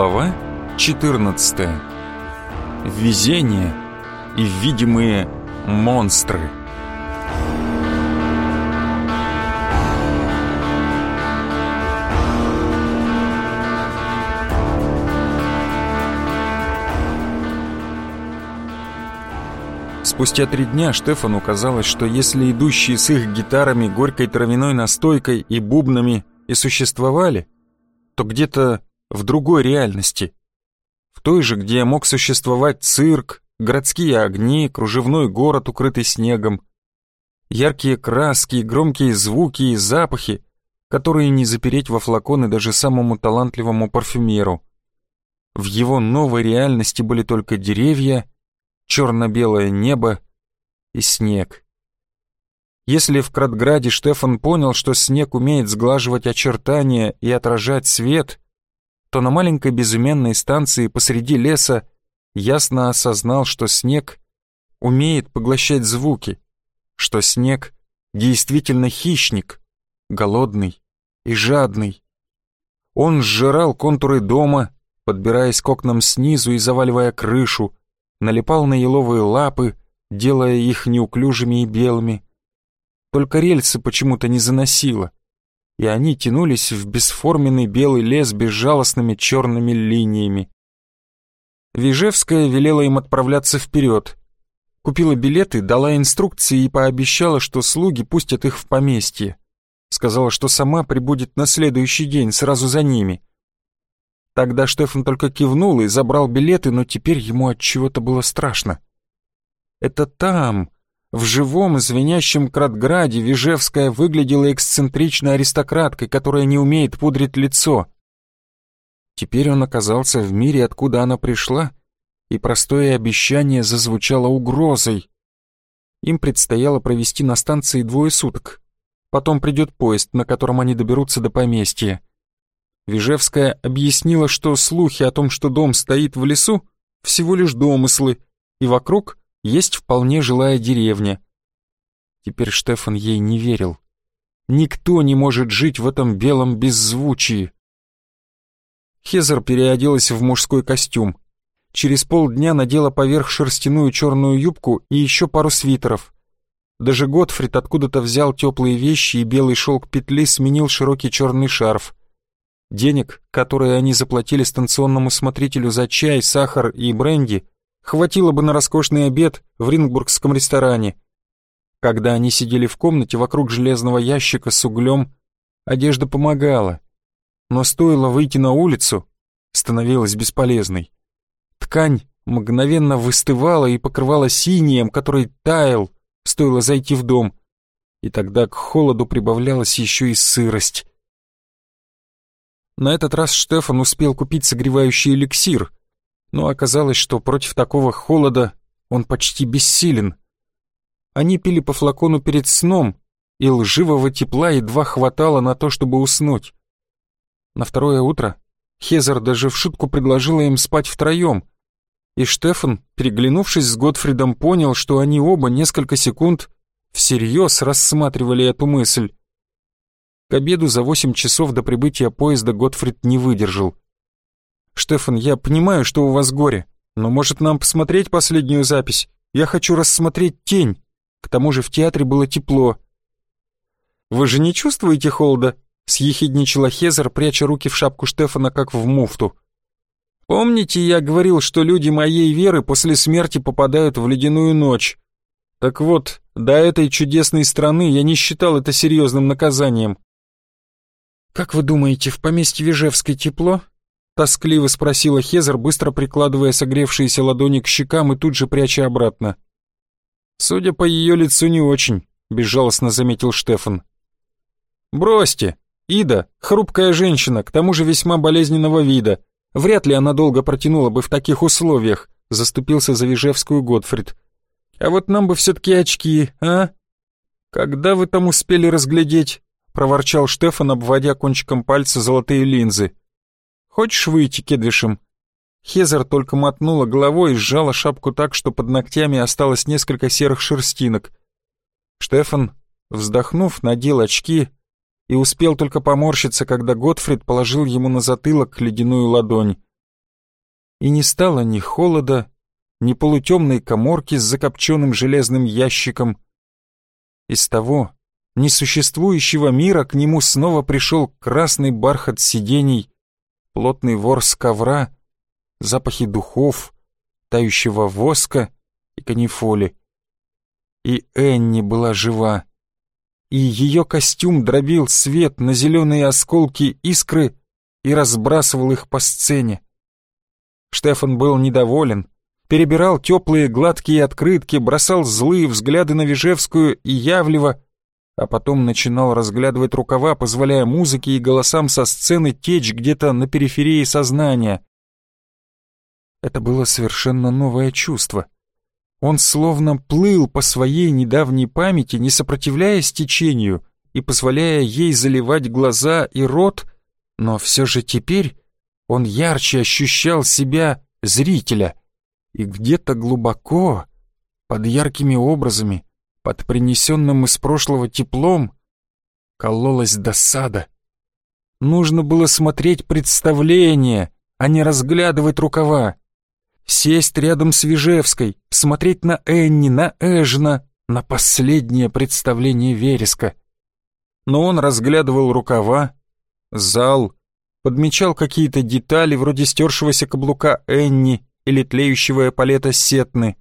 Глава 14. Везение и видимые монстры. Спустя три дня Штефану казалось, что если идущие с их гитарами, горькой травяной настойкой и бубнами и существовали, то где-то в другой реальности. В той же, где мог существовать цирк, городские огни, кружевной город, укрытый снегом, яркие краски, громкие звуки и запахи, которые не запереть во флаконы даже самому талантливому парфюмеру. В его новой реальности были только деревья, черно-белое небо и снег. Если в Кратграде Штефан понял, что снег умеет сглаживать очертания и отражать свет, то на маленькой безымянной станции посреди леса ясно осознал, что снег умеет поглощать звуки, что снег действительно хищник, голодный и жадный. Он сжирал контуры дома, подбираясь к окнам снизу и заваливая крышу, налипал на еловые лапы, делая их неуклюжими и белыми. Только рельсы почему-то не заносило и они тянулись в бесформенный белый лес безжалостными черными линиями. Вижевская велела им отправляться вперед. Купила билеты, дала инструкции и пообещала, что слуги пустят их в поместье. Сказала, что сама прибудет на следующий день, сразу за ними. Тогда Штефан только кивнул и забрал билеты, но теперь ему от чего-то было страшно. Это там, в живом звенящем Кратграде Вижевская выглядела эксцентричной аристократкой, которая не умеет пудрить лицо. Теперь он оказался в мире, откуда она пришла, и простое обещание зазвучало угрозой. Им предстояло провести на станции двое суток. Потом придет поезд, на котором они доберутся до поместья. Вижевская объяснила, что слухи о том, что дом стоит в лесу, всего лишь домыслы, и вокруг есть вполне жилая деревня. Теперь Штефан ей не верил. Никто не может жить в этом белом беззвучии. Хезер переоделась в мужской костюм. Через полдня надела поверх шерстяную черную юбку и еще пару свитеров. Даже Готфрид откуда-то взял теплые вещи и белый шелк петли сменил широкий черный шарф. Денег, которые они заплатили станционному смотрителю за чай, сахар и бренди, Хватило бы на роскошный обед в рингбургском ресторане. Когда они сидели в комнате вокруг железного ящика с углем, одежда помогала. Но стоило выйти на улицу, становилась бесполезной. Ткань мгновенно выстывала и покрывала синим, который таял, стоило зайти в дом. И тогда к холоду прибавлялась еще и сырость. На этот раз Штефан успел купить согревающий эликсир, но оказалось, что против такого холода он почти бессилен. Они пили по флакону перед сном, и лживого тепла едва хватало на то, чтобы уснуть. На второе утро Хезер даже в шутку предложила им спать втроем, и Штефан, переглянувшись с Готфридом, понял, что они оба несколько секунд всерьез рассматривали эту мысль. К обеду за восемь часов до прибытия поезда Готфрид не выдержал. «Штефан, я понимаю, что у вас горе, но может нам посмотреть последнюю запись? Я хочу рассмотреть тень. К тому же в театре было тепло». «Вы же не чувствуете холода?» — съехидничала Хезер, пряча руки в шапку Штефана, как в муфту. «Помните, я говорил, что люди моей веры после смерти попадают в ледяную ночь? Так вот, до этой чудесной страны я не считал это серьезным наказанием». «Как вы думаете, в поместье Вижевской тепло?» Тоскливо спросила Хезер, быстро прикладывая согревшиеся ладони к щекам и тут же пряча обратно. «Судя по ее лицу, не очень», — безжалостно заметил Штефан. «Бросьте! Ида — хрупкая женщина, к тому же весьма болезненного вида. Вряд ли она долго протянула бы в таких условиях», — заступился за Вижевскую Готфрид. «А вот нам бы все-таки очки, а? Когда вы там успели разглядеть?» — проворчал Штефан, обводя кончиком пальца золотые линзы. Хочешь выйти, кедвишем?» Хезер только мотнула головой и сжала шапку так, что под ногтями осталось несколько серых шерстинок. Штефан, вздохнув, надел очки и успел только поморщиться, когда Готфрид положил ему на затылок ледяную ладонь. И не стало ни холода, ни полутемной коморки с закопченным железным ящиком. Из того несуществующего мира к нему снова пришел красный бархат сидений, плотный ворс ковра, запахи духов, тающего воска и канифоли. И Энни была жива, и ее костюм дробил свет на зеленые осколки искры и разбрасывал их по сцене. Штефан был недоволен, перебирал теплые гладкие открытки, бросал злые взгляды на Вижевскую и Явлева, а потом начинал разглядывать рукава, позволяя музыке и голосам со сцены течь где-то на периферии сознания. Это было совершенно новое чувство. Он словно плыл по своей недавней памяти, не сопротивляясь течению и позволяя ей заливать глаза и рот, но все же теперь он ярче ощущал себя зрителя, и где-то глубоко, под яркими образами, под принесенным из прошлого теплом, кололась досада. Нужно было смотреть представление, а не разглядывать рукава. Сесть рядом с Вижевской, смотреть на Энни, на Эжна, на последнее представление Вереска. Но он разглядывал рукава, зал, подмечал какие-то детали вроде стершегося каблука Энни или тлеющего эполета Сетны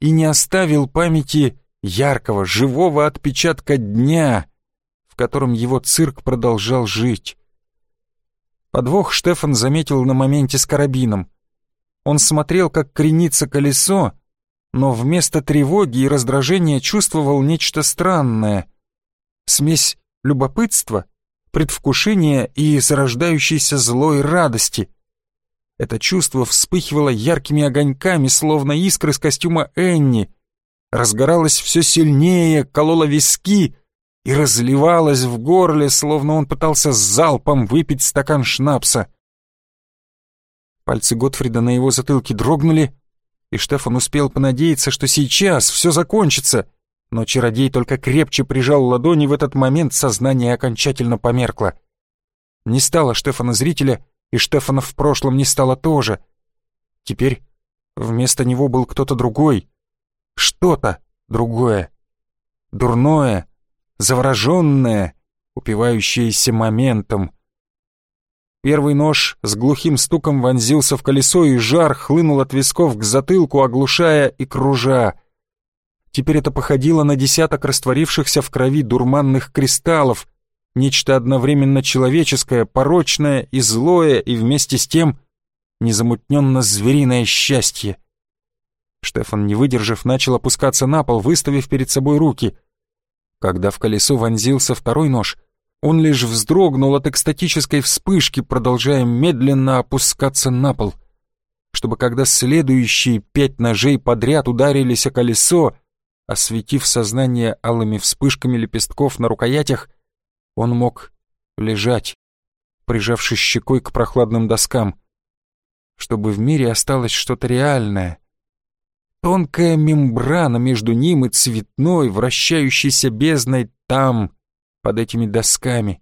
и не оставил памяти яркого, живого отпечатка дня, в котором его цирк продолжал жить. Подвох Штефан заметил на моменте с карабином. Он смотрел, как кренится колесо, но вместо тревоги и раздражения чувствовал нечто странное. Смесь любопытства, предвкушения и зарождающейся злой радости. Это чувство вспыхивало яркими огоньками, словно искры с костюма Энни, разгоралось все сильнее, кололо виски и разливалось в горле, словно он пытался залпом выпить стакан шнапса. Пальцы Готфрида на его затылке дрогнули, и Штефан успел понадеяться, что сейчас все закончится, но чародей только крепче прижал ладони в этот момент, сознание окончательно померкло. Не стало Штефана зрителя, и Штефана в прошлом не стало тоже. Теперь вместо него был кто-то другой, что-то другое, дурное, завороженное, упивающееся моментом, Первый нож с глухим стуком вонзился в колесо, и жар хлынул от висков к затылку, оглушая и кружа. Теперь это походило на десяток растворившихся в крови дурманных кристаллов, нечто одновременно человеческое, порочное и злое, и вместе с тем незамутненно звериное счастье. Штефан, не выдержав, начал опускаться на пол, выставив перед собой руки. Когда в колесо вонзился второй нож, он лишь вздрогнул от экстатической вспышки, продолжая медленно опускаться на пол, чтобы когда следующие пять ножей подряд ударились о колесо, осветив сознание алыми вспышками лепестков на рукоятях, он мог лежать, прижавшись щекой к прохладным доскам, чтобы в мире осталось что-то реальное. Тонкая мембрана между ним и цветной, вращающейся бездной там, под этими досками.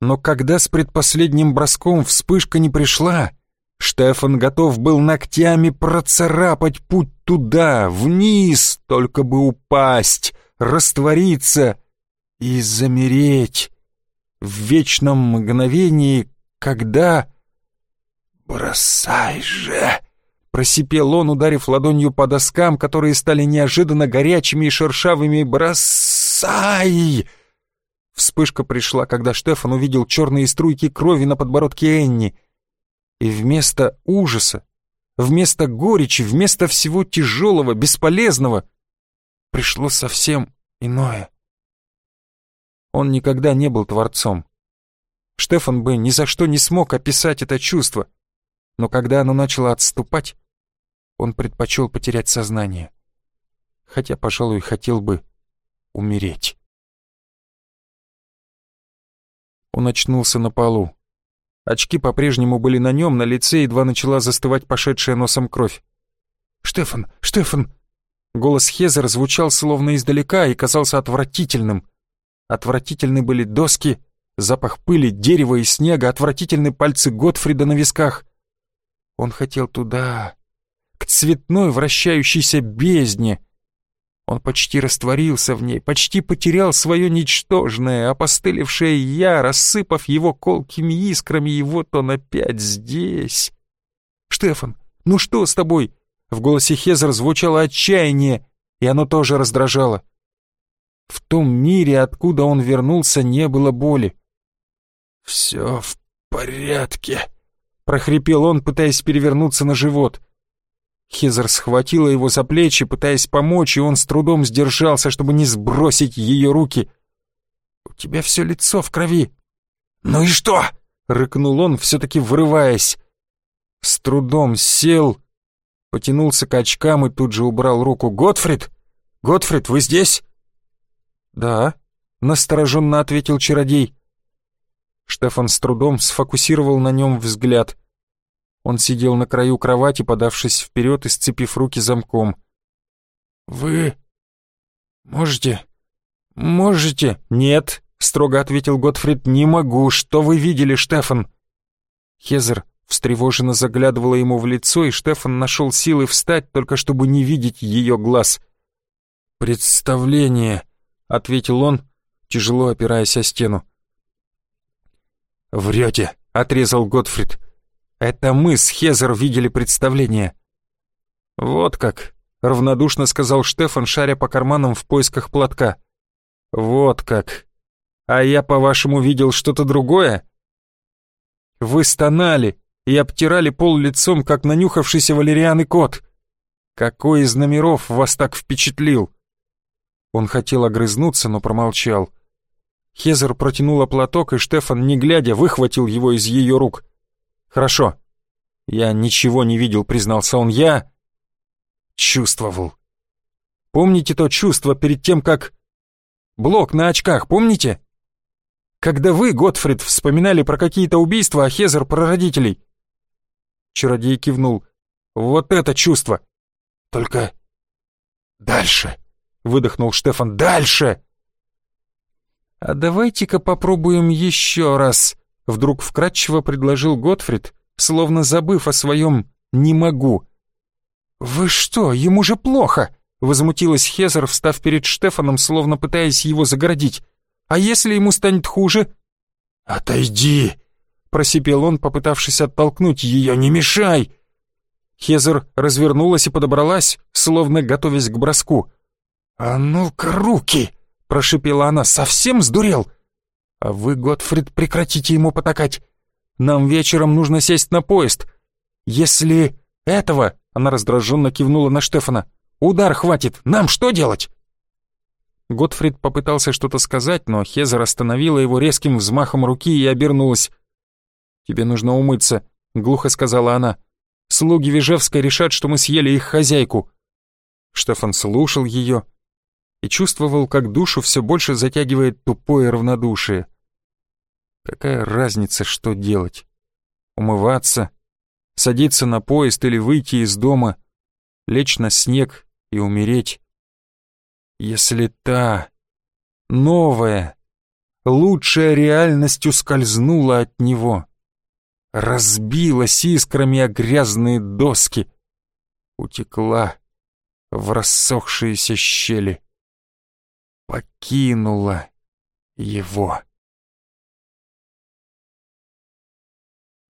Но когда с предпоследним броском вспышка не пришла, Штефан готов был ногтями процарапать путь туда, вниз, только бы упасть, раствориться и замереть в вечном мгновении, когда... «Бросай же!» — просипел он, ударив ладонью по доскам, которые стали неожиданно горячими и шершавыми. «Бросай!» Вспышка пришла, когда Штефан увидел черные струйки крови на подбородке Энни. И вместо ужаса, вместо горечи, вместо всего тяжелого, бесполезного, пришло совсем иное. Он никогда не был творцом. Штефан бы ни за что не смог описать это чувство, но когда оно начало отступать, он предпочел потерять сознание. Хотя, пожалуй, хотел бы умереть. Он очнулся на полу. Очки по-прежнему были на нем, на лице едва начала застывать пошедшая носом кровь. «Штефан! Штефан!» Голос Хезер звучал словно издалека и казался отвратительным. Отвратительны были доски, запах пыли, дерева и снега, отвратительны пальцы Готфрида на висках. Он хотел туда, к цветной вращающейся бездне. Он почти растворился в ней, почти потерял свое ничтожное, опостылевшее я, рассыпав его колкими искрами, и вот он опять здесь. «Штефан, ну что с тобой?» В голосе Хезер звучало отчаяние, и оно тоже раздражало. В том мире, откуда он вернулся, не было боли. «Все в порядке», — прохрипел он, пытаясь перевернуться на живот. Хизер схватила его за плечи, пытаясь помочь, и он с трудом сдержался, чтобы не сбросить ее руки. «У тебя все лицо в крови». «Ну и что?» — рыкнул он, все-таки вырываясь. С трудом сел, потянулся к очкам и тут же убрал руку. «Готфрид! Готфрид, вы здесь?» «Да», — настороженно ответил чародей. Штефан с трудом сфокусировал на нем взгляд. Он сидел на краю кровати, подавшись вперед и сцепив руки замком. «Вы... можете... можете...» «Нет», — строго ответил Готфрид, — «не могу. Что вы видели, Штефан?» Хезер встревоженно заглядывала ему в лицо, и Штефан нашел силы встать, только чтобы не видеть ее глаз. «Представление», — ответил он, тяжело опираясь о стену. «Врете», — отрезал Готфрид. «Это мы с Хезер видели представление». «Вот как», — равнодушно сказал Штефан, шаря по карманам в поисках платка. «Вот как. А я, по-вашему, видел что-то другое?» «Вы стонали и обтирали пол лицом, как нанюхавшийся валериан кот. Какой из номеров вас так впечатлил?» Он хотел огрызнуться, но промолчал. Хезер протянула платок, и Штефан, не глядя, выхватил его из ее рук. «Хорошо. Я ничего не видел», — признался он. «Я...» «Чувствовал. Помните то чувство перед тем, как...» «Блок на очках, помните?» «Когда вы, Готфрид, вспоминали про какие-то убийства, а Хезер про родителей». Чародей кивнул. «Вот это чувство!» «Только дальше!» — выдохнул Штефан. «Дальше!» «А давайте-ка попробуем еще раз», — вдруг вкратчиво предложил Готфрид, словно забыв о своем «не могу». «Вы что, ему же плохо!» — возмутилась Хезер, встав перед Штефаном, словно пытаясь его загородить. «А если ему станет хуже?» «Отойди!» — просипел он, попытавшись оттолкнуть ее. «Не мешай!» Хезер развернулась и подобралась, словно готовясь к броску. «А ну-ка, руки!» прошипела она. «Совсем сдурел?» «А вы, Готфрид, прекратите ему потакать. Нам вечером нужно сесть на поезд. Если этого...» — она раздраженно кивнула на Штефана. «Удар хватит. Нам что делать?» Готфрид попытался что-то сказать, но Хезер остановила его резким взмахом руки и обернулась. «Тебе нужно умыться», — глухо сказала она. «Слуги Вижевской решат, что мы съели их хозяйку». Штефан слушал ее, и чувствовал, как душу все больше затягивает тупое равнодушие. Какая разница, что делать? Умываться, садиться на поезд или выйти из дома, лечь на снег и умереть? Если та, новая, лучшая реальность ускользнула от него, разбилась искрами о грязные доски, утекла в рассохшиеся щели покинула его.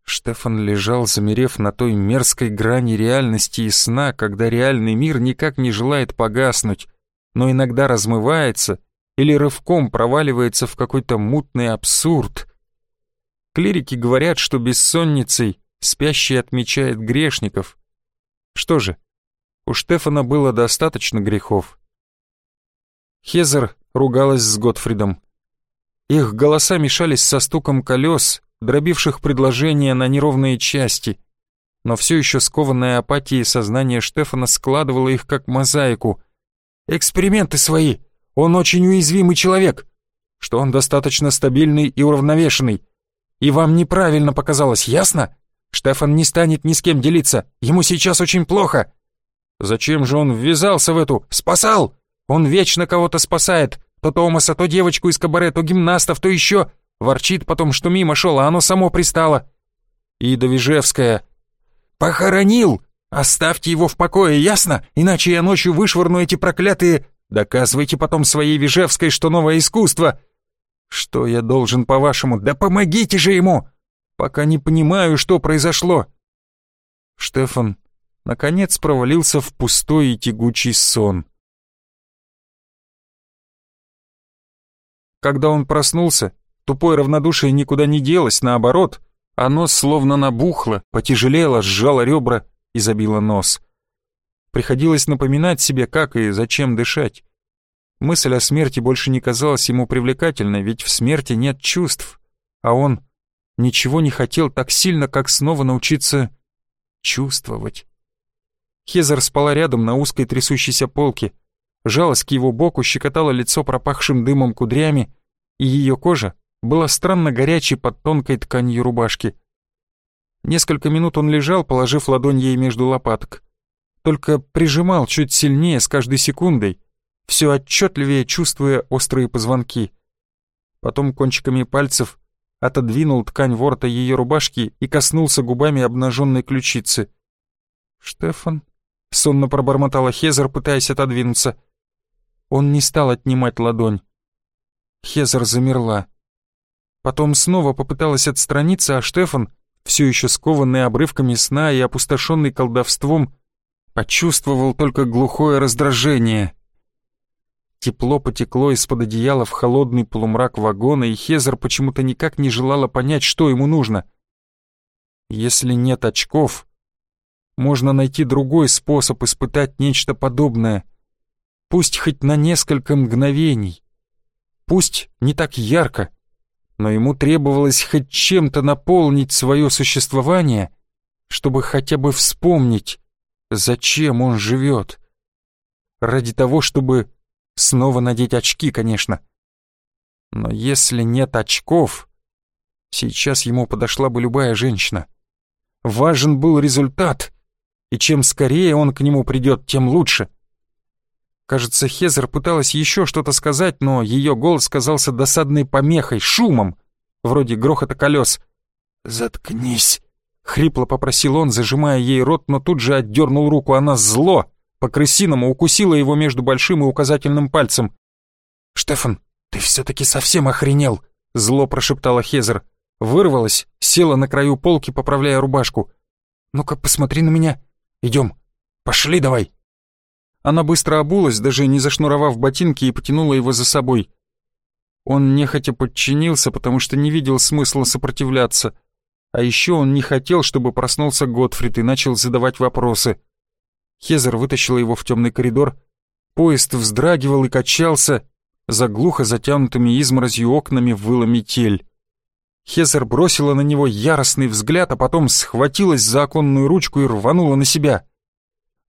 Штефан лежал, замерев на той мерзкой грани реальности и сна, когда реальный мир никак не желает погаснуть, но иногда размывается или рывком проваливается в какой-то мутный абсурд. Клирики говорят, что бессонницей спящий отмечает грешников. Что же, у Штефана было достаточно грехов. Хезер ругалась с Готфридом. Их голоса мешались со стуком колес, дробивших предложения на неровные части, но все еще скованное апатией сознание Штефана складывало их как мозаику. «Эксперименты свои! Он очень уязвимый человек!» что он достаточно стабильный и уравновешенный. И вам неправильно показалось, ясно? Штефан не станет ни с кем делиться, ему сейчас очень плохо. Зачем же он ввязался в эту? Спасал! Он вечно кого-то спасает. То Томаса, то девочку из кабаре, то гимнастов, то еще. Ворчит потом, что мимо шел, а оно само пристало. И Довижевская. Похоронил! Оставьте его в покое, ясно? Иначе я ночью вышвырну эти проклятые... Доказывайте потом своей Вижевской, что новое искусство. Что я должен, по-вашему? Да помогите же ему! Пока не понимаю, что произошло. Штефан наконец провалился в пустой и тягучий сон. Когда он проснулся, тупое равнодушие никуда не делось, наоборот, оно словно набухло, потяжелело, сжало ребра и забило нос. Приходилось напоминать себе, как и зачем дышать. Мысль о смерти больше не казалась ему привлекательной, ведь в смерти нет чувств, а он ничего не хотел так сильно, как снова научиться чувствовать. Хезер спала рядом на узкой трясущейся полке, жалась к его боку, щекотала лицо пропахшим дымом кудрями, и ее кожа была странно горячей под тонкой тканью рубашки. Несколько минут он лежал, положив ладонь ей между лопаток. Только прижимал чуть сильнее с каждой секундой, все отчетливее чувствуя острые позвонки. Потом кончиками пальцев отодвинул ткань ворота ее рубашки и коснулся губами обнаженной ключицы. «Штефан?» — сонно пробормотала Хезер, пытаясь отодвинуться. Он не стал отнимать ладонь. Хезер замерла. Потом снова попыталась отстраниться, а Штефан, все еще скованный обрывками сна и опустошенный колдовством, почувствовал только глухое раздражение — Тепло потекло из-под одеяла в холодный полумрак вагона, и Хезер почему-то никак не желала понять, что ему нужно. Если нет очков, можно найти другой способ испытать нечто подобное. Пусть хоть на несколько мгновений. Пусть не так ярко, но ему требовалось хоть чем-то наполнить свое существование, чтобы хотя бы вспомнить, зачем он живет. Ради того, чтобы Снова надеть очки, конечно. Но если нет очков, сейчас ему подошла бы любая женщина. Важен был результат, и чем скорее он к нему придет, тем лучше. Кажется, Хезер пыталась еще что-то сказать, но ее голос казался досадной помехой, шумом, вроде грохота колес. «Заткнись!» — хрипло попросил он, зажимая ей рот, но тут же отдернул руку. Она зло, по-крысиному укусила его между большим и указательным пальцем. «Штефан, ты все-таки совсем охренел!» — зло прошептала Хезер. Вырвалась, села на краю полки, поправляя рубашку. «Ну-ка, посмотри на меня. Идем. Пошли давай!» Она быстро обулась, даже не зашнуровав ботинки, и потянула его за собой. Он нехотя подчинился, потому что не видел смысла сопротивляться. А еще он не хотел, чтобы проснулся Готфрид и начал задавать вопросы. Хезер вытащила его в темный коридор. Поезд вздрагивал и качался. За глухо затянутыми изморозью окнами выла метель. Хезер бросила на него яростный взгляд, а потом схватилась за оконную ручку и рванула на себя.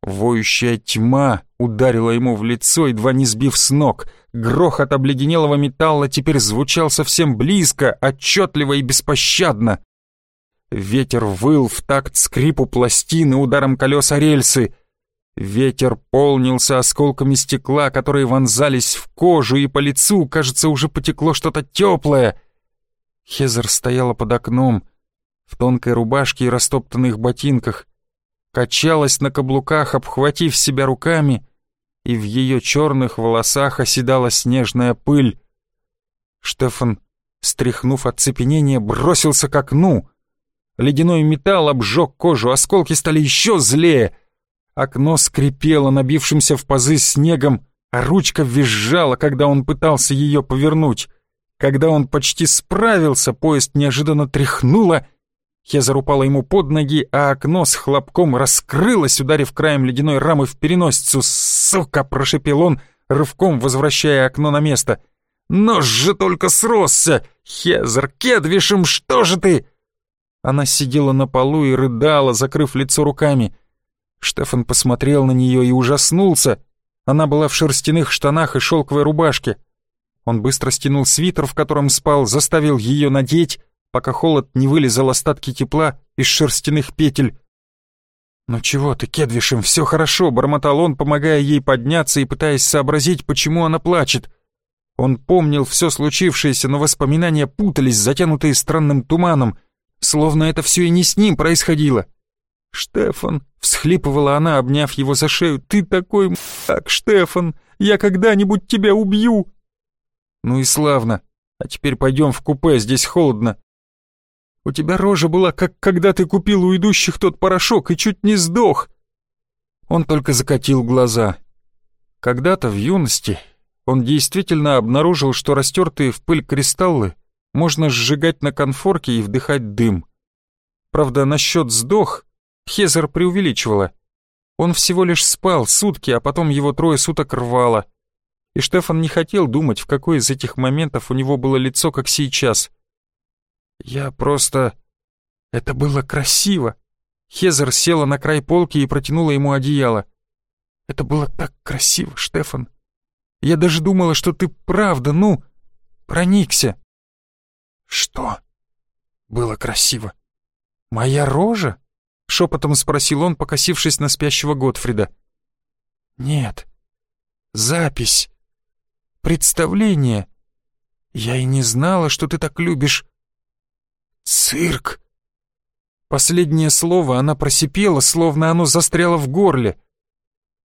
Воющая тьма ударила ему в лицо, едва не сбив с ног. Грохот обледенелого металла теперь звучал совсем близко, отчетливо и беспощадно. Ветер выл в такт скрипу пластины ударом колеса рельсы. Ветер полнился осколками стекла, которые вонзались в кожу, и по лицу, кажется, уже потекло что-то теплое. Хезер стояла под окном, в тонкой рубашке и растоптанных ботинках, качалась на каблуках, обхватив себя руками, и в ее черных волосах оседала снежная пыль. Штефан, стряхнув оцепенение, бросился к окну. Ледяной металл обжег кожу, осколки стали еще злее — Окно скрипело набившимся в пазы снегом, а ручка визжала, когда он пытался ее повернуть. Когда он почти справился, поезд неожиданно тряхнуло. Хезер упала ему под ноги, а окно с хлопком раскрылось, ударив краем ледяной рамы в переносицу. «Сука!» — прошепел он, рывком возвращая окно на место. «Нож же только сросся! Хезер, Кедвишем, что же ты?» Она сидела на полу и рыдала, закрыв лицо руками. Штефан посмотрел на нее и ужаснулся. Она была в шерстяных штанах и шелковой рубашке. Он быстро стянул свитер, в котором спал, заставил ее надеть, пока холод не вылезал остатки тепла из шерстяных петель. «Ну чего ты, Кедвишем, все хорошо», — бормотал он, помогая ей подняться и пытаясь сообразить, почему она плачет. Он помнил все случившееся, но воспоминания путались, затянутые странным туманом, словно это все и не с ним происходило. «Штефан!» — всхлипывала она, обняв его за шею. «Ты такой как Штефан! Я когда-нибудь тебя убью!» «Ну и славно! А теперь пойдем в купе, здесь холодно!» «У тебя рожа была, как когда ты купил у идущих тот порошок и чуть не сдох!» Он только закатил глаза. Когда-то в юности он действительно обнаружил, что растертые в пыль кристаллы можно сжигать на конфорке и вдыхать дым. Правда, насчет сдох Хезер преувеличивала. Он всего лишь спал сутки, а потом его трое суток рвало. И Штефан не хотел думать, в какой из этих моментов у него было лицо, как сейчас. «Я просто... Это было красиво!» Хезер села на край полки и протянула ему одеяло. «Это было так красиво, Штефан! Я даже думала, что ты правда, ну, проникся!» «Что?» «Было красиво!» «Моя рожа?» — шепотом спросил он, покосившись на спящего Готфрида. «Нет. Запись. Представление. Я и не знала, что ты так любишь. Цирк!» Последнее слово она просипела, словно оно застряло в горле.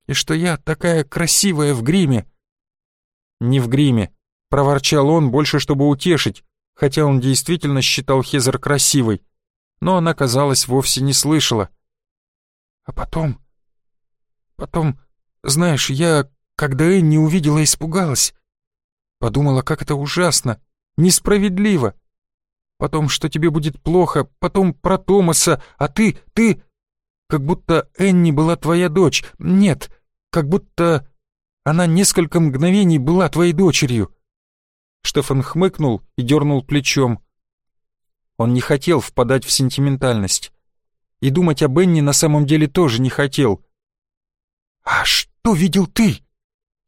«И что я такая красивая в гриме?» «Не в гриме», — проворчал он, больше чтобы утешить, хотя он действительно считал Хезер красивой но она, казалось, вовсе не слышала. А потом... Потом, знаешь, я, когда Энни увидела, испугалась. Подумала, как это ужасно, несправедливо. Потом, что тебе будет плохо, потом про Томаса, а ты, ты... Как будто Энни была твоя дочь. Нет, как будто она несколько мгновений была твоей дочерью. Штефан хмыкнул и дернул плечом. Он не хотел впадать в сентиментальность. И думать о Бенни на самом деле тоже не хотел. «А что видел ты?»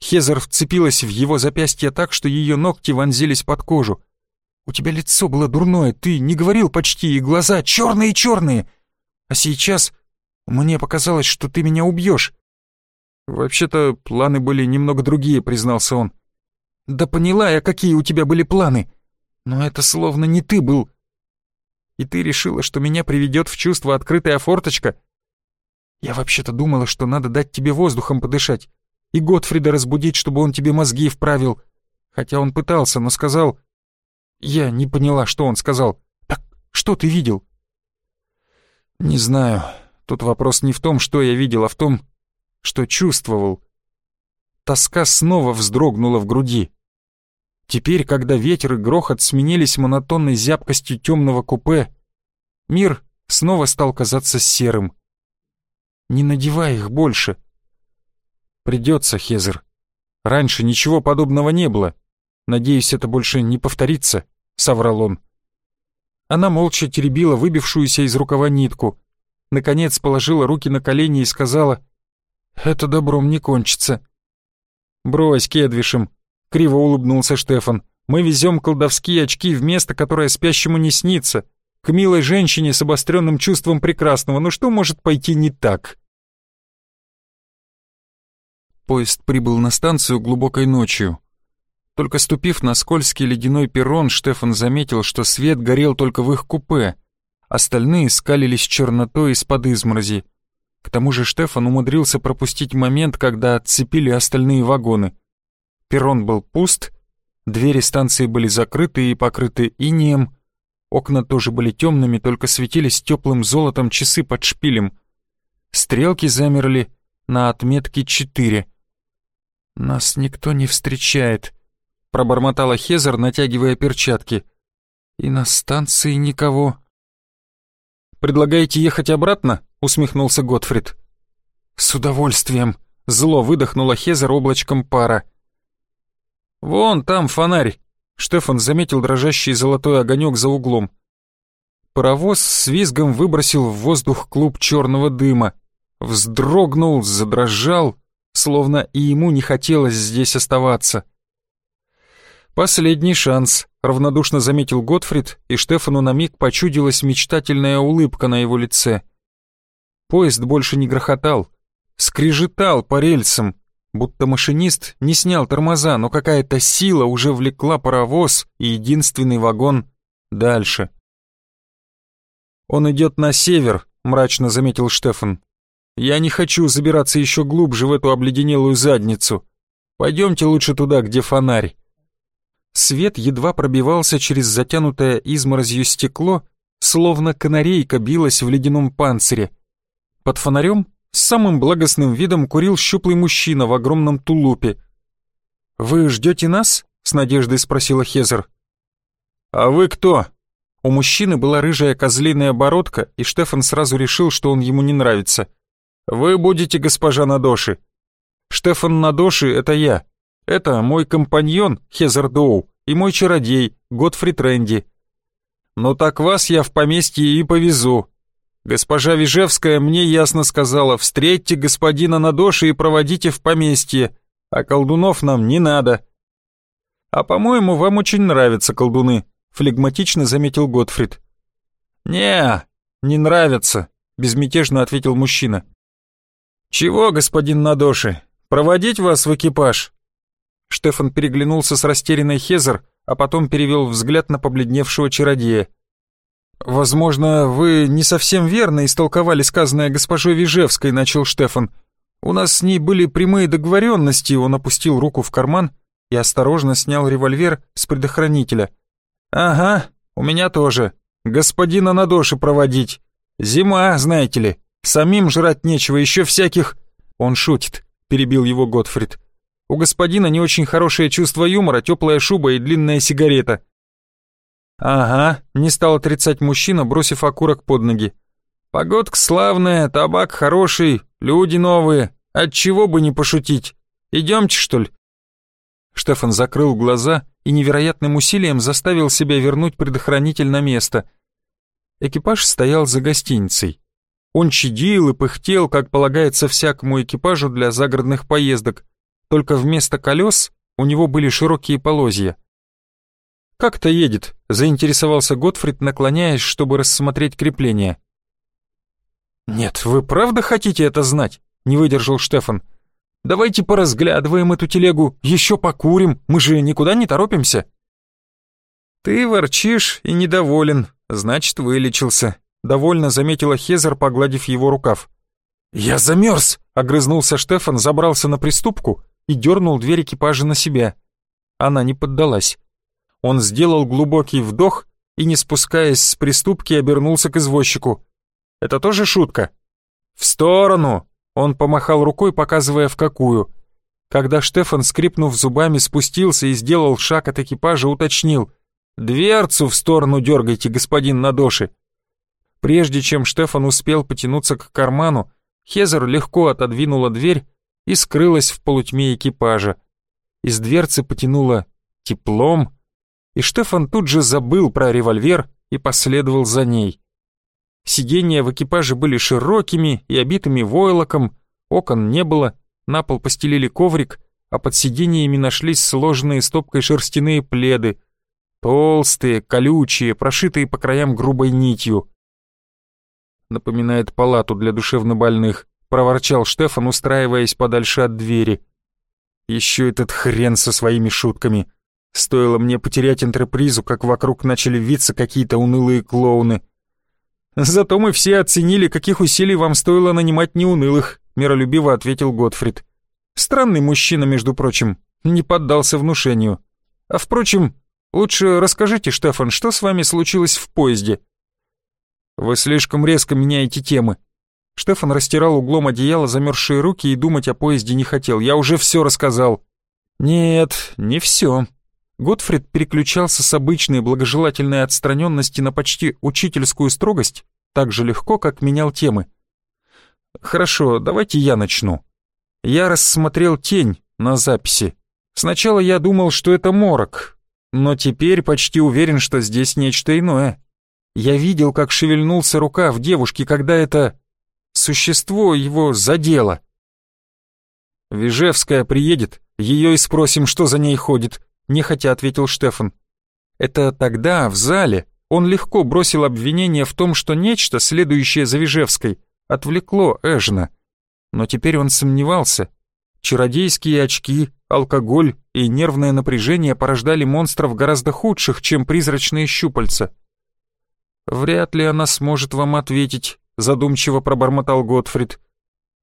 Хезер вцепилась в его запястье так, что ее ногти вонзились под кожу. «У тебя лицо было дурное, ты не говорил почти, и глаза черные-черные. А сейчас мне показалось, что ты меня убьешь». «Вообще-то планы были немного другие», — признался он. «Да поняла я, какие у тебя были планы. Но это словно не ты был и ты решила, что меня приведет в чувство открытая форточка? Я вообще-то думала, что надо дать тебе воздухом подышать и Готфрида разбудить, чтобы он тебе мозги вправил. Хотя он пытался, но сказал... Я не поняла, что он сказал. Так что ты видел? Не знаю. Тут вопрос не в том, что я видел, а в том, что чувствовал. Тоска снова вздрогнула в груди. Теперь, когда ветер и грохот сменились монотонной зябкостью темного купе, мир снова стал казаться серым. Не надевай их больше. Придется, Хезер. Раньше ничего подобного не было. Надеюсь, это больше не повторится, соврал он. Она молча теребила выбившуюся из рукава нитку. Наконец положила руки на колени и сказала, «Это добром не кончится». «Брось, Кедвишем, Криво улыбнулся Штефан. «Мы везем колдовские очки в место, которое спящему не снится. К милой женщине с обостренным чувством прекрасного. Ну что может пойти не так?» Поезд прибыл на станцию глубокой ночью. Только ступив на скользкий ледяной перрон, Штефан заметил, что свет горел только в их купе. Остальные скалились чернотой из-под изморози. К тому же Штефан умудрился пропустить момент, когда отцепили остальные вагоны. Перрон был пуст, двери станции были закрыты и покрыты инеем, окна тоже были темными, только светились теплым золотом часы под шпилем. Стрелки замерли на отметке 4. «Нас никто не встречает», — пробормотала Хезер, натягивая перчатки. «И на станции никого». «Предлагаете ехать обратно?» — усмехнулся Готфрид. «С удовольствием», — зло выдохнула Хезер облачком пара. «Вон там фонарь!» Штефан заметил дрожащий золотой огонек за углом. Паровоз с визгом выбросил в воздух клуб черного дыма. Вздрогнул, задрожал, словно и ему не хотелось здесь оставаться. «Последний шанс», — равнодушно заметил Готфрид, и Штефану на миг почудилась мечтательная улыбка на его лице. Поезд больше не грохотал, скрежетал по рельсам, будто машинист не снял тормоза, но какая-то сила уже влекла паровоз и единственный вагон дальше. «Он идет на север», — мрачно заметил Штефан. «Я не хочу забираться еще глубже в эту обледенелую задницу. Пойдемте лучше туда, где фонарь». Свет едва пробивался через затянутое изморозью стекло, словно канарейка билась в ледяном панцире. Под фонарем с самым благостным видом курил щуплый мужчина в огромном тулупе. «Вы ждете нас?» — с надеждой спросила Хезер. «А вы кто?» У мужчины была рыжая козлиная бородка, и Штефан сразу решил, что он ему не нравится. «Вы будете госпожа Надоши». «Штефан Надоши — это я. Это мой компаньон Хезер Доу и мой чародей Готфрид Рэнди». «Ну так вас я в поместье и повезу. Госпожа Вижевская мне ясно сказала, встретьте господина Надоши и проводите в поместье, а колдунов нам не надо». «А по-моему, вам очень нравятся колдуны», флегматично заметил Готфрид. «Не, не нравится», — безмятежно ответил мужчина. «Чего, господин Надоши, проводить вас в экипаж?» Штефан переглянулся с растерянной Хезер, а потом перевел взгляд на побледневшего чародея. «Возможно, вы не совсем верно истолковали сказанное госпожой Вижевской», — начал Штефан. «У нас с ней были прямые договоренности», — он опустил руку в карман и осторожно снял револьвер с предохранителя. «Ага, у меня тоже. Господина на доши проводить. Зима, знаете ли. Самим жрать нечего, еще всяких...» «Он шутит», — перебил его Готфрид. «У господина не очень хорошее чувство юмора, теплая шуба и длинная сигарета». «Ага», — не стал отрицать мужчина, бросив окурок под ноги. «Погодка славная, табак хороший, люди новые. Отчего бы не пошутить? Идемте, что ли?» Штефан закрыл глаза и невероятным усилием заставил себя вернуть предохранитель на место. Экипаж стоял за гостиницей. Он чадил и пыхтел, как полагается всякому экипажу для загородных поездок, только вместо колес у него были широкие полозья. «Как-то едет», — заинтересовался Готфрид, наклоняясь, чтобы рассмотреть крепление. «Нет, вы правда хотите это знать?» — не выдержал Штефан. Давайте поразглядываем эту телегу, еще покурим, мы же никуда не торопимся». «Ты ворчишь и недоволен, значит, вылечился», — довольно заметила Хезер, погладив его рукав. «Я замерз!» — огрызнулся Штефан, забрался на приступку и дернул дверь экипажа на себя. Она не поддалась. Он сделал глубокий вдох и, не спускаясь с приступки, обернулся к извозчику. «Это тоже шутка?» «В сторону!» Он помахал рукой, показывая в какую. Когда Штефан, скрипнув зубами, спустился и сделал шаг от экипажа, уточнил. «Дверцу в сторону дергайте, господин Надоши!» Прежде чем Штефан успел потянуться к карману, Хезер легко отодвинула дверь и скрылась в полутьме экипажа. Из дверцы потянуло теплом, и Штефан тут же забыл про револьвер и последовал за ней. Сиденья в экипаже были широкими и обитыми войлоком, окон не было, на пол постелили коврик, а под сиденьями нашлись сложенные стопкой шерстяные пледы, толстые, колючие, прошитые по краям грубой нитью. Напоминает палату для душевнобольных, проворчал Штефан, устраиваясь подальше от двери. Еще этот хрен со своими шутками. Стоило мне потерять интерпризу, как вокруг начали виться какие-то унылые клоуны. «Зато мы все оценили, каких усилий вам стоило нанимать неунылых», миролюбиво ответил Готфрид. «Странный мужчина, между прочим, не поддался внушению. А впрочем, лучше расскажите, Штефан, что с вами случилось в поезде?» «Вы слишком резко меняете темы». Штефан растирал углом одеяла замерзшие руки и думать о поезде не хотел. «Я уже все рассказал». «Нет, не все», Готфрид переключался с обычной благожелательной отстраненности на почти учительскую строгость так же легко, как менял темы. «Хорошо, давайте я начну. Я рассмотрел тень на записи. Сначала я думал, что это морок, но теперь почти уверен, что здесь нечто иное. Я видел, как шевельнулся рука в девушке, когда это существо его задело. Вижевская приедет, ее и спросим, что за ней ходит», нехотя ответил Штефан. Это тогда, в зале, он легко бросил обвинение в том, что нечто, следующее за Вижевской, отвлекло Эжна. Но теперь он сомневался. Чародейские очки, алкоголь и нервное напряжение порождали монстров гораздо худших, чем призрачные щупальца. «Вряд ли она сможет вам ответить», — задумчиво пробормотал Готфрид.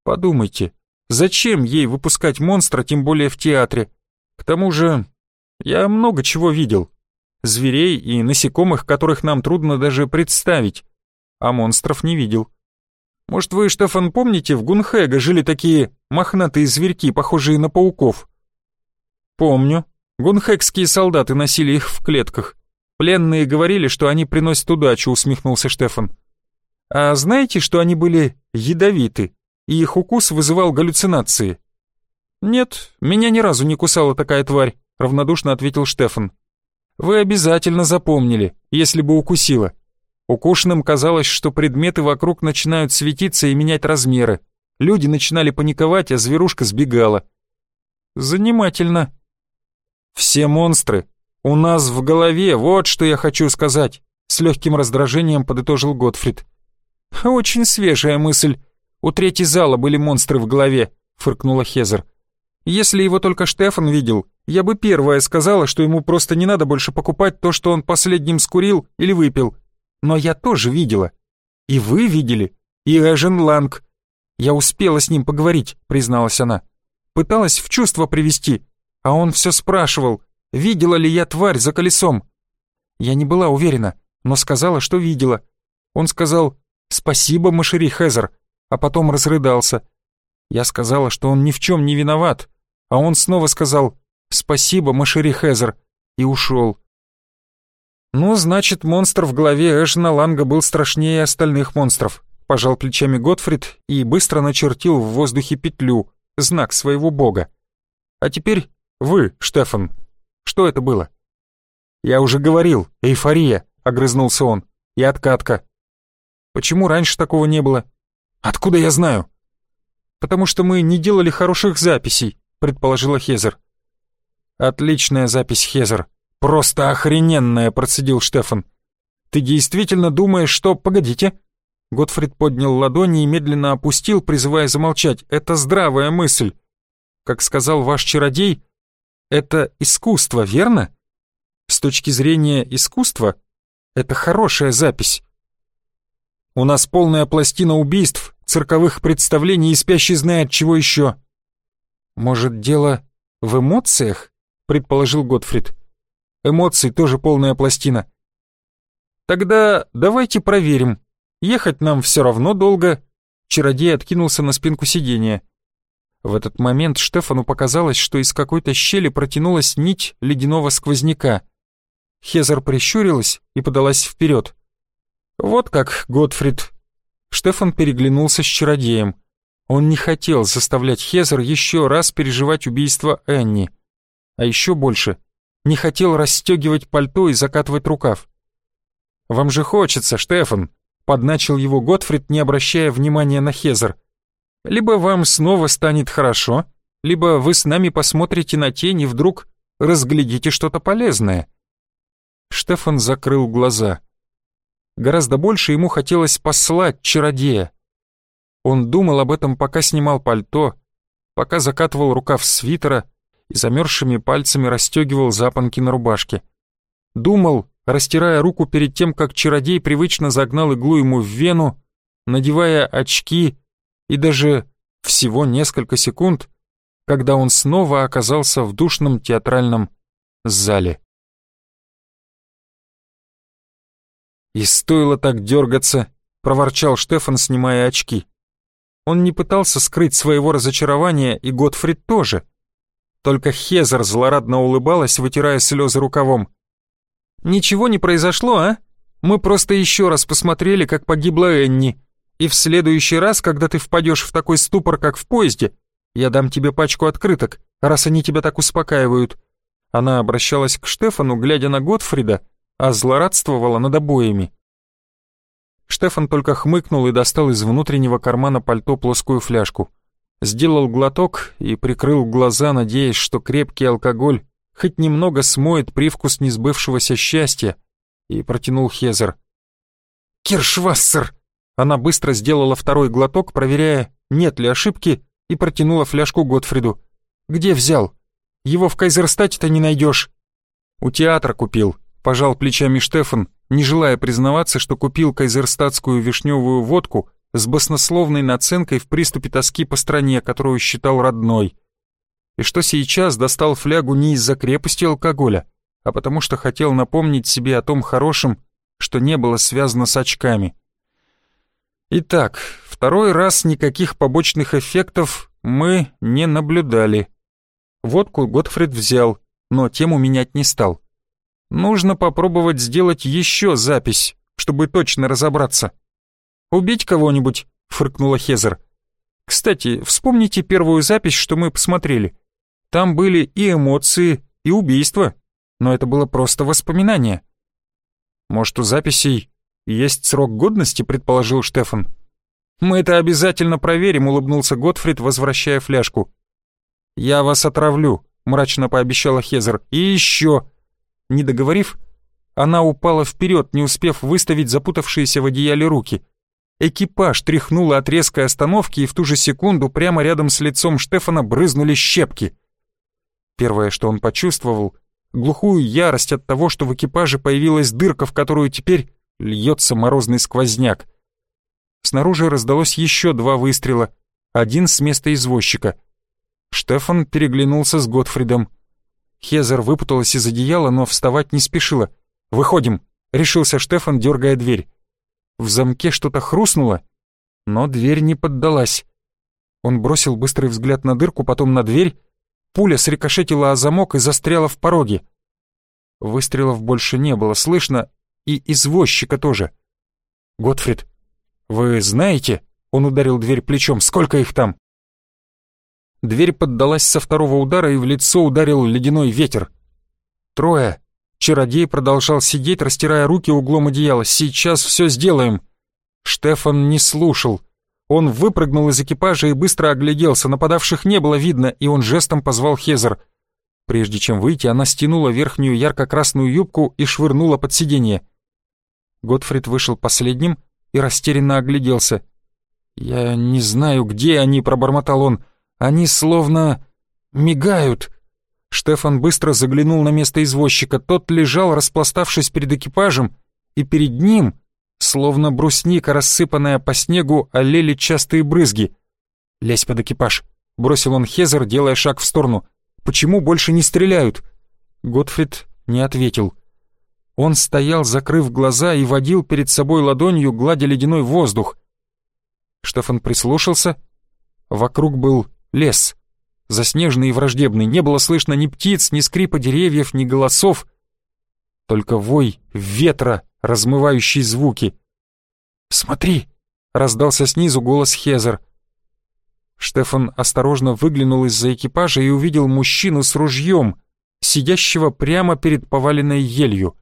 Подумайте, зачем ей выпускать монстра, тем более в театре? К тому же, я много чего видел. Зверей и насекомых, которых нам трудно даже представить. А монстров не видел. Может, вы, Штефан, помните, в Гунхэга жили такие мохнатые зверьки, похожие на пауков? Помню. Гунхэкские солдаты носили их в клетках. Пленные говорили, что они приносят удачу, усмехнулся Штефан. А знаете, что они были ядовиты, и их укус вызывал галлюцинации? Нет, меня ни разу не кусала такая тварь, равнодушно ответил Штефан. Вы обязательно запомнили, если бы укусила. Укушенным казалось, что предметы вокруг начинают светиться и менять размеры. Люди начинали паниковать, а зверушка сбегала. Занимательно. Все монстры у нас в голове, вот что я хочу сказать, с легким раздражением подытожил Готфрид. Очень свежая мысль. У третьей зала были монстры в голове, фыркнула Хезер. Если его только Штефан видел, я бы первая сказала, что ему просто не надо больше покупать то, что он последним скурил или выпил. Но я тоже видела. И вы видели. И Эжен Ланг. Я успела с ним поговорить, призналась она. Пыталась в чувство привести, а он все спрашивал, видела ли я тварь за колесом. Я не была уверена, но сказала, что видела. Он сказал «Спасибо, Машери Хезер», а потом разрыдался. Я сказала, что он ни в чем не виноват, а он снова сказал «Спасибо, Машери Хезер» и ушел. «Ну, значит, монстр в голове Эшна Ланга был страшнее остальных монстров», пожал плечами Готфрид и быстро начертил в воздухе петлю, знак своего бога. «А теперь вы, Штефан, что это было?» «Я уже говорил, эйфория», — огрызнулся он, — «и откатка». «Почему раньше такого не было?» «Откуда я знаю?» «Потому что мы не делали хороших записей», — предположила Хезер. «Отличная запись, Хезер», «Просто охрененная!» — процедил Штефан. «Ты действительно думаешь, что...» «Погодите!» Готфрид поднял ладони и медленно опустил, призывая замолчать. «Это здравая мысль. Как сказал ваш чародей, это искусство, верно? С точки зрения искусства, это хорошая запись. У нас полная пластина убийств, цирковых представлений и спящий знает чего еще. Может, дело в эмоциях?» — предположил Готфрид. Эмоций тоже полная пластина. Тогда давайте проверим. Ехать нам все равно долго. Чародей откинулся на спинку сиденья. В этот момент Штефану показалось, что из какой-то щели протянулась нить ледяного сквозняка. Хезер прищурилась и подалась вперед. «Вот как, Готфрид!» Штефан переглянулся с чародеем. Он не хотел заставлять Хезер еще раз переживать убийство Энни. А еще больше не хотел расстегивать пальто и закатывать рукав. «Вам же хочется, Штефан», — подначил его Готфрид, не обращая внимания на Хезер. «Либо вам снова станет хорошо, либо вы с нами посмотрите на тень и вдруг разглядите что-то полезное». Штефан закрыл глаза. Гораздо больше ему хотелось послать чародея. Он думал об этом, пока снимал пальто, пока закатывал рукав свитера, и замерзшими пальцами расстегивал запонки на рубашке. Думал, растирая руку перед тем, как чародей привычно загнал иглу ему в вену, надевая очки и даже всего несколько секунд, когда он снова оказался в душном театральном зале. «И стоило так дергаться», — проворчал Штефан, снимая очки. Он не пытался скрыть своего разочарования, и Готфрид тоже — только Хезер злорадно улыбалась, вытирая слезы рукавом. «Ничего не произошло, а? Мы просто еще раз посмотрели, как погибла Энни. И в следующий раз, когда ты впадешь в такой ступор, как в поезде, я дам тебе пачку открыток, раз они тебя так успокаивают». Она обращалась к Штефану, глядя на Готфрида, а злорадствовала над обоями. Штефан только хмыкнул и достал из внутреннего кармана пальто плоскую фляжку. Сделал глоток и прикрыл глаза, надеясь, что крепкий алкоголь хоть немного смоет привкус несбывшегося счастья, и протянул Хезер. «Киршвассер!» Она быстро сделала второй глоток, проверяя, нет ли ошибки, и протянула фляжку Готфриду. «Где взял? Его в Кайзерстате-то не найдешь». «У театра купил», — пожал плечами Штефан, не желая признаваться, что купил кайзерстатскую вишневую водку с баснословной наценкой в приступе тоски по стране, которую считал родной. И что сейчас достал флягу не из-за крепости алкоголя, а потому что хотел напомнить себе о том хорошем, что не было связано с очками. Итак, второй раз никаких побочных эффектов мы не наблюдали. Водку Готфрид взял, но тему менять не стал. Нужно попробовать сделать еще запись, чтобы точно разобраться. «Убить кого-нибудь?» — фыркнула Хезер. «Кстати, вспомните первую запись, что мы посмотрели. Там были и эмоции, и убийства, но это было просто воспоминание». «Может, у записей есть срок годности?» — предположил Штефан. «Мы это обязательно проверим», — улыбнулся Готфрид, возвращая фляжку. «Я вас отравлю», — мрачно пообещала Хезер. «И еще...» Не договорив, она упала вперед, не успев выставить запутавшиеся в одеяле руки. Экипаж тряхнуло от резкой остановки, и в ту же секунду прямо рядом с лицом Штефана брызнули щепки. Первое, что он почувствовал, глухую ярость от того, что в экипаже появилась дырка, в которую теперь льется морозный сквозняк. Снаружи раздалось еще два выстрела, один с места извозчика. Штефан переглянулся с Готфридом. Хезер выпуталась из одеяла, но вставать не спешила. «Выходим», — решился Штефан, дергая дверь. В замке что-то хрустнуло, но дверь не поддалась. Он бросил быстрый взгляд на дырку, потом на дверь. Пуля срикошетила о замок и застряла в пороге. Выстрелов больше не было слышно, и извозчика тоже. «Готфрид, вы знаете?» — он ударил дверь плечом. «Сколько их там?» Дверь поддалась со второго удара, и в лицо ударил ледяной ветер. «Трое!» Чародей продолжал сидеть, растирая руки углом одеяла. «Сейчас все сделаем!» Штефан не слушал. Он выпрыгнул из экипажа и быстро огляделся. Нападавших не было видно, и он жестом позвал Хезер. Прежде чем выйти, она стянула верхнюю ярко-красную юбку и швырнула под сиденье. Готфрид вышел последним и растерянно огляделся. «Я не знаю, где они», — пробормотал он. «Они словно... мигают». Штефан быстро заглянул на место извозчика. Тот лежал, распластавшись перед экипажем, и перед ним, словно брусника, рассыпанная по снегу, олели частые брызги. «Лезь под экипаж», — бросил он Хезер, делая шаг в сторону. «Почему больше не стреляют?» Готфрид не ответил. Он стоял, закрыв глаза, и водил перед собой ладонью, гладя ледяной воздух. Штефан прислушался. Вокруг был лес заснеженный и враждебный, не было слышно ни птиц, ни скрипа деревьев, ни голосов, только вой ветра, размывающий звуки. «Смотри!» — раздался снизу голос Хезер. Штефан осторожно выглянул из-за экипажа и увидел мужчину с ружьем, сидящего прямо перед поваленной елью.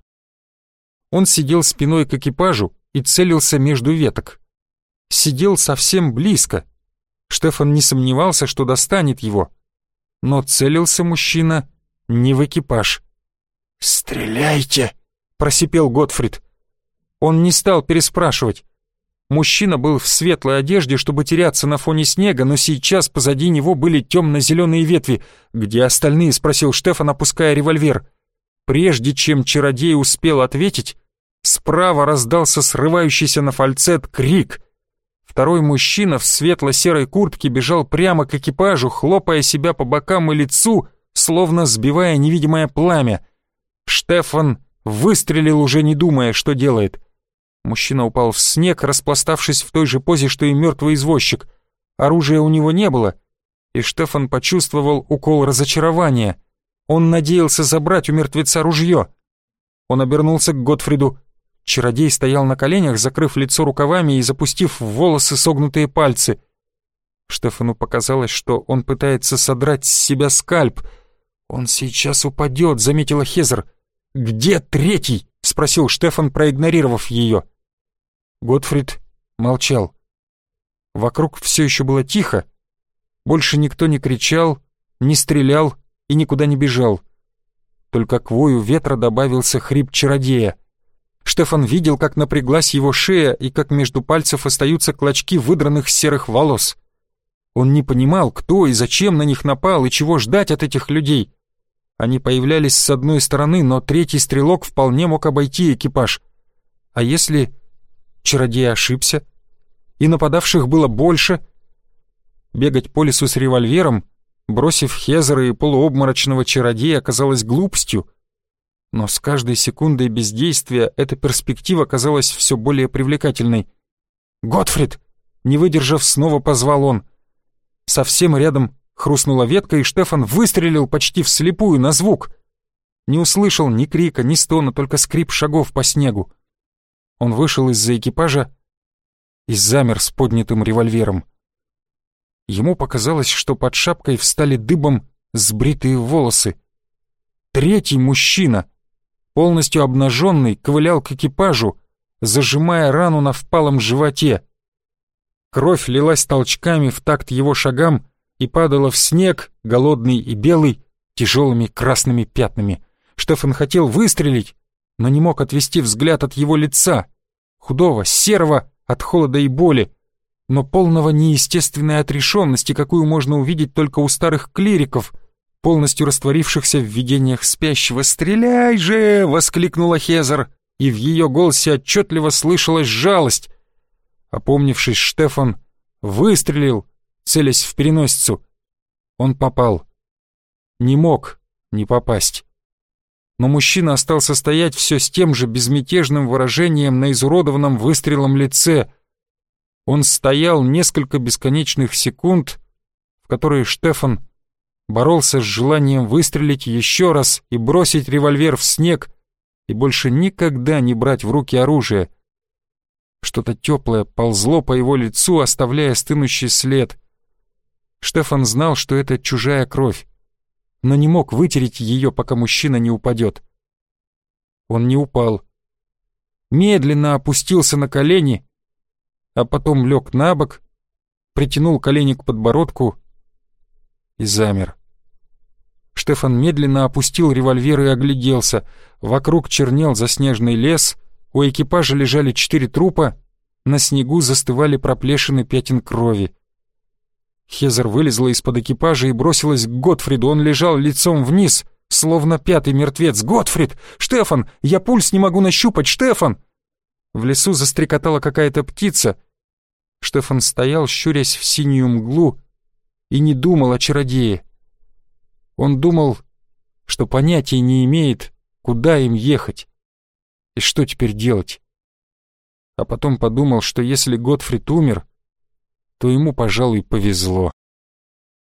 Он сидел спиной к экипажу и целился между веток. Сидел совсем близко, Штефан не сомневался, что достанет его. Но целился мужчина не в экипаж. «Стреляйте!» — просипел Готфрид. Он не стал переспрашивать. Мужчина был в светлой одежде, чтобы теряться на фоне снега, но сейчас позади него были темно-зеленые ветви. «Где остальные?» — спросил Штефан, опуская револьвер. Прежде чем чародей успел ответить, справа раздался срывающийся на фальцет крик. Второй мужчина в светло-серой куртке бежал прямо к экипажу, хлопая себя по бокам и лицу, словно сбивая невидимое пламя. Штефан выстрелил, уже не думая, что делает. Мужчина упал в снег, распластавшись в той же позе, что и мертвый извозчик. Оружия у него не было, и Штефан почувствовал укол разочарования. Он надеялся забрать у мертвеца ружье. Он обернулся к Готфриду. Чародей стоял на коленях, закрыв лицо рукавами и запустив в волосы согнутые пальцы. Штефану показалось, что он пытается содрать с себя скальп. «Он сейчас упадет», — заметила Хезер. «Где третий?» — спросил Штефан, проигнорировав ее. Готфрид молчал. Вокруг все еще было тихо. Больше никто не кричал, не стрелял и никуда не бежал. Только к вою ветра добавился хрип чародея — Штефан видел, как напряглась его шея и как между пальцев остаются клочки выдранных серых волос. Он не понимал, кто и зачем на них напал и чего ждать от этих людей. Они появлялись с одной стороны, но третий стрелок вполне мог обойти экипаж. А если чародей ошибся? и нападавших было больше. Бегать по лесу с револьвером, бросив Хезера и полуобморочного чародея, оказалось глупостью. Но с каждой секундой бездействия эта перспектива казалась все более привлекательной. «Готфрид!» — не выдержав, снова позвал он. Совсем рядом хрустнула ветка, и Штефан выстрелил почти вслепую на звук. Не услышал ни крика, ни стона, только скрип шагов по снегу. Он вышел из-за экипажа и замер с поднятым револьвером. Ему показалось, что под шапкой встали дыбом сбритые волосы. Третий мужчина, полностью обнаженный, ковылял к экипажу, зажимая рану на впалом животе. Кровь лилась толчками в такт его шагам и падала в снег, голодный и белый, тяжелыми красными пятнами. Штефан хотел выстрелить, но не мог отвести взгляд от его лица, худого, серого, от холода и боли, но полного неестественной отрешенности, какую можно увидеть только у старых клириков, полностью растворившихся в видениях спящего. «Стреляй же!» — воскликнула Хезер, и в ее голосе отчетливо слышалась жалость. Опомнившись, Штефан выстрелил, целясь в переносицу. Он попал. Не мог не попасть но мужчина остался стоять все с тем же безмятежным выражением на изуродованном выстрелом лице. Он стоял несколько бесконечных секунд, в которые Штефан боролся с желанием выстрелить еще раз и бросить револьвер в снег и больше никогда не брать в руки оружие. Что-то теплое ползло по его лицу, оставляя стынущий след. Штефан знал, что это чужая кровь но не мог вытереть ее, пока мужчина не упадет. Он не упал. Медленно опустился на колени, а потом лег на бок, притянул колени к подбородку и замер. Штефан медленно опустил револьвер и огляделся. Вокруг чернел заснеженный лес, у экипажа лежали четыре трупа, на снегу застывали проплешины пятен крови. Хезер вылезла из-под экипажа и бросилась к Готфриду. Он лежал лицом вниз, словно пятый мертвец. «Готфрид! Штефан! Я пульс не могу нащупать! Штефан!» В лесу застрекотала какая-то птица. Штефан стоял, щурясь в синюю мглу, и не думал о чародее. Он думал, что понятия не имеет, куда им ехать и что теперь делать. А потом подумал, что если Готфрид умер, то ему, пожалуй, повезло.